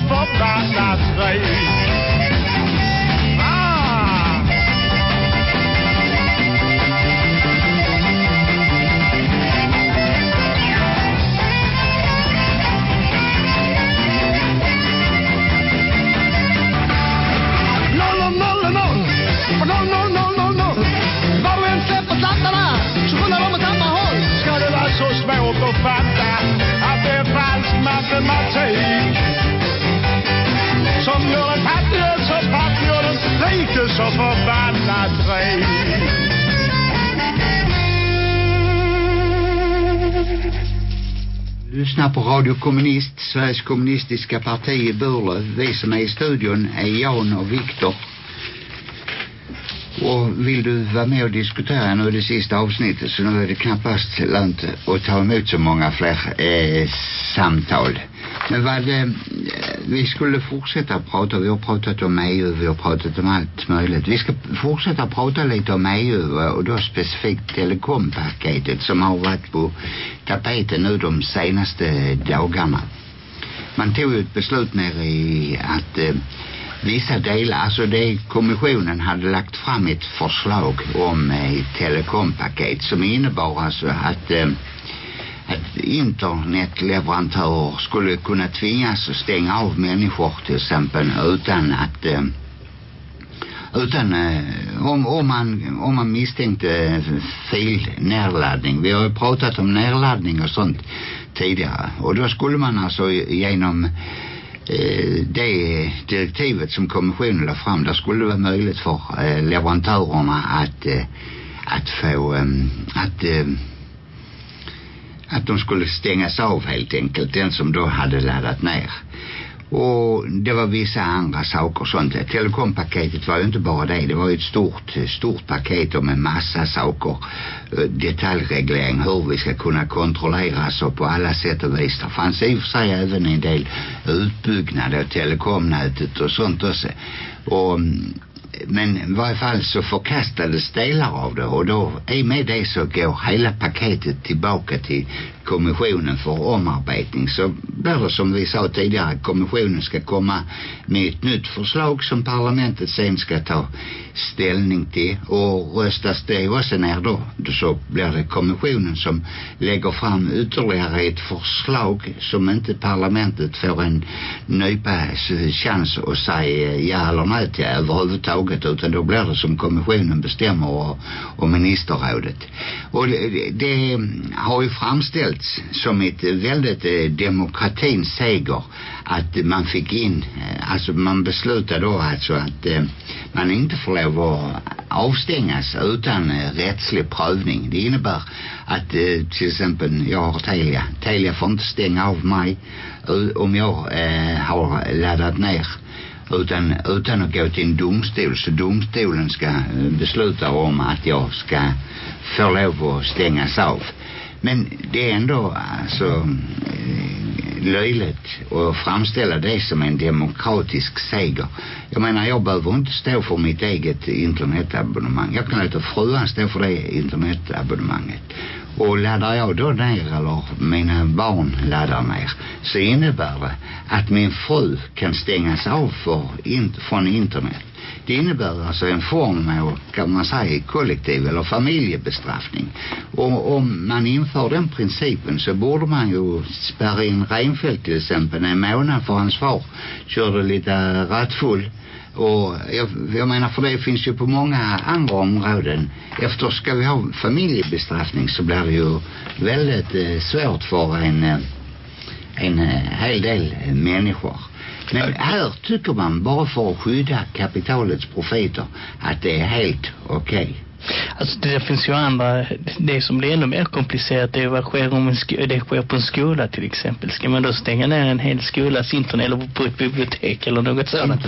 Lyssna på Radio Kommunist, Sveriges kommunistiska parti i Burlöv. Vi som är i studion är Jan och Viktor. Och vill du vara med och diskutera nu det sista avsnittet så nu är det knappast lönt att ta emot så många fler eh, samtal. Men vad det, vi skulle fortsätta prata, vi har pratat om EU, vi har pratat om allt möjligt. Vi ska fortsätta prata lite om EU och då specifikt telekompaketet som har varit på tapeten nu de senaste dagarna. Man tog ju ett beslut nere i att eh, vissa delar, alltså det kommissionen hade lagt fram ett förslag om eh, telekompaket som innebar alltså att eh, att internetleverantörer skulle kunna tvingas att stänga av människor till exempel utan att eh, utan eh, om, om, man, om man misstänkte filnedladdning. Vi har ju pratat om nedladdning och sånt tidigare och då skulle man alltså genom eh, det direktivet som kommissionen la fram där skulle det vara möjligt för eh, leverantörerna att eh, att få eh, att eh, att de skulle stängas av helt enkelt den som då hade laddat ner och det var vissa andra saker sånt. Telekompaketet var ju inte bara det. Det var ju ett stort, stort paket med en massa saker. Eh, detaljreglering, hur vi ska kunna kontrollera så på alla sätt och vis. Det fanns i och för sig även en del utbyggnad av telekomnätet och sånt också. Och mm, men i varje fall så förkastades delar av det och då i med det så går hela paketet tillbaka till kommissionen för omarbetning så blir det som vi sa tidigare kommissionen ska komma med ett nytt förslag som parlamentet sen ska ta ställning till och röstas det också ner då så blir det kommissionen som lägger fram ytterligare ett förslag som inte parlamentet får en nypa chans att säga ja eller nej till överhuvudtaget utan då blir det som kommissionen bestämmer och, och ministerrådet. Och det, det har ju framställts som ett väldigt eh, demokratins seger att man fick in eh, alltså man beslutade då alltså att eh, man inte får lov att avstängas utan eh, rättslig prövning. Det innebär att eh, till exempel jag har Telia. Telia får inte stänga av mig eh, om jag eh, har laddat ner utan, utan att gå till en domstol så domstolen ska eh, besluta om att jag ska få lov att stängas av men det är ändå alltså eh, löjligt att framställa det som en demokratisk seger. Jag menar jag behöver inte stå för mitt eget internetabonnemang. Jag kan låta fruan stå för det internetabonnemanget. Och laddar jag då ner eller mina barn laddar ner så innebär det att min fru kan stängas av för in, från internet det innebär alltså en form av, kan man säga, kollektiv eller familjebestraffning. Och om man inför den principen så borde man ju spärra in Reinfeldt till exempel en månad för hans far körde lite rattfull och jag, jag menar för det finns ju på många andra områden efter ska vi ha familjebestraffning så blir det ju väldigt eh, svårt för en eh, en eh, hel del eh, människor men här tycker man bara för att skydda kapitalets profiter att det är helt okej. Okay.
Alltså det finns ju andra, det som blir ännu mer komplicerat är vad sker om en det sker på en skola till exempel. Ska man då stänga ner en hel skolas internet eller på ett bibliotek eller något sådant?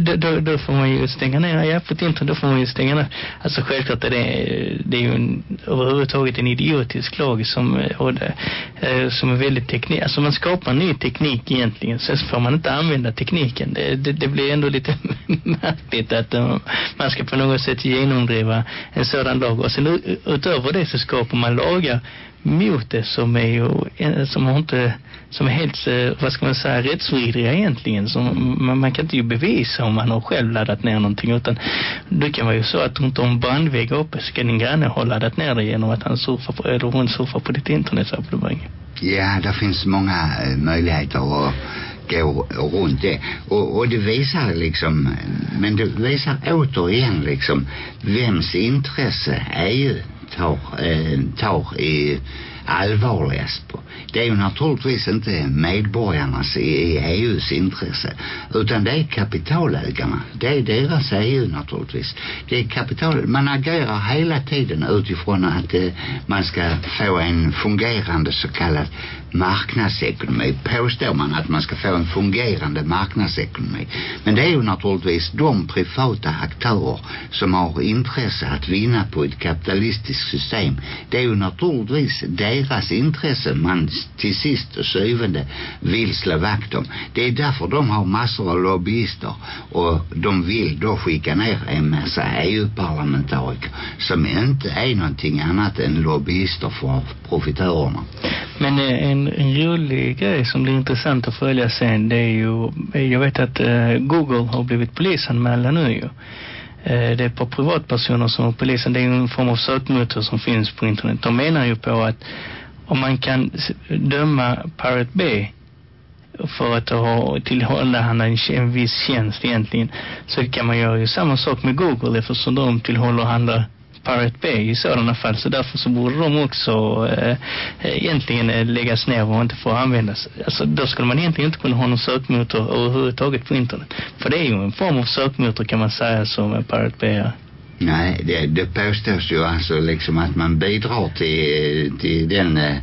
Då, då, då får man ju stänga ner, ja på ett internet då får man ju stänga ner. Alltså självklart är det, det är ju en, överhuvudtaget en idiotisk lag som, och det, som är väldigt teknik, alltså man skapar ny teknik egentligen, sen får man inte använda tekniken. Det, det, det blir ändå lite märkligt att man ska på något sätt genomdriva en sådan lag. Och sen utöver det så skapar man lagar mot det som är ju, som har inte som är helt, eh, vad ska man säga, rättsvidriga egentligen. Som, man, man kan inte ju bevisa om man har själv laddat ner någonting utan det kan vara ju så att runt om brandvägg uppe så kan din granne ha laddat ner det genom att han surfar på, eller hon surfar på ditt internetabonnemang.
Ja, det finns många eh, möjligheter att gå runt det. Och, och det visar liksom, men det visar återigen liksom vems intresse EU tar, eh, tar i allvarligast på. Det är ju naturligtvis inte medborgarnas e- i EUs intresse utan det är kapitalägarna. Det är deras EU naturligtvis. Det är kapital. Man agerar hela tiden utifrån att eh, man ska få en fungerande så kallad marknadsekonomi. Påstår man att man ska få en fungerande marknadsekonomi. Men det är ju naturligtvis de privata aktörer som har intresse att vinna på ett kapitalistiskt system. Det är ju naturligtvis deras intresse man till sist och syvende vill slå vakt om. Det är därför de har massor av lobbyister och de vill då skicka ner en massa EU-parlamentariker som inte är någonting annat än lobbyister för profitörerna.
Men eh, en, en rolig grej som blir intressant att följa sen det är ju, jag vet att eh, Google har blivit polisanmälda nu ju. Eh, det är ett par privatpersoner som polisen, det är ju en form av sökmotor som finns på internet. De menar ju på att om man kan döma Pirate Bay för att ha tillhållande en, en viss tjänst egentligen så kan man göra ju samma sak med Google eftersom de tillhåller handlar Pirate Bay i sådana fall så därför så borde de också eh, eh egentligen eh, läggas ner och inte få användas. Alltså då skulle man egentligen inte kunna ha någon sökmotor överhuvudtaget på internet. För det är ju en form av sökmotor kan man säga som Pirate Bay är.
Nej, det, det påstås ju alltså liksom att man bidrar till, till den eh,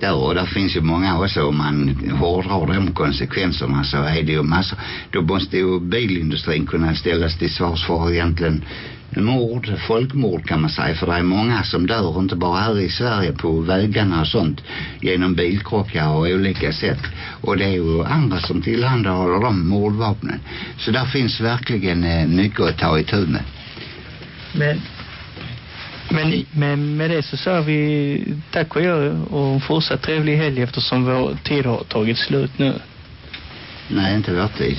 där och där finns ju många också om man hårdrar de konsekvenserna så är det ju massor. Då måste ju bilindustrin kunna ställas till svars för egentligen mord, folkmord kan man säga för det är många som dör inte bara här i Sverige på vägarna och sånt genom bilkrockar och olika sätt och det är ju andra som tillhandahåller de mordvapnen så där finns verkligen eh, mycket att ta itu med
Men, men, men med det så sa vi tack och jag och en fortsatt trevlig helg eftersom vår tid har tagit slut nu.
Nej, inte vår tid.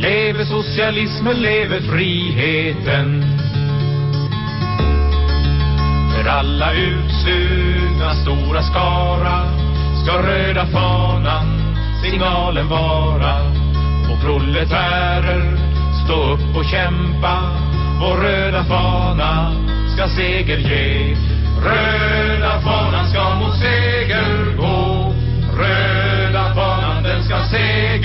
Leve socialismen, leve friheten. För alla utsugna stora skara Ska röda fanan signalen vara. Och proletärer stå upp och kämpa. Vår röda fana ska seger ge. Röda fanan ska mot seger gå. Röda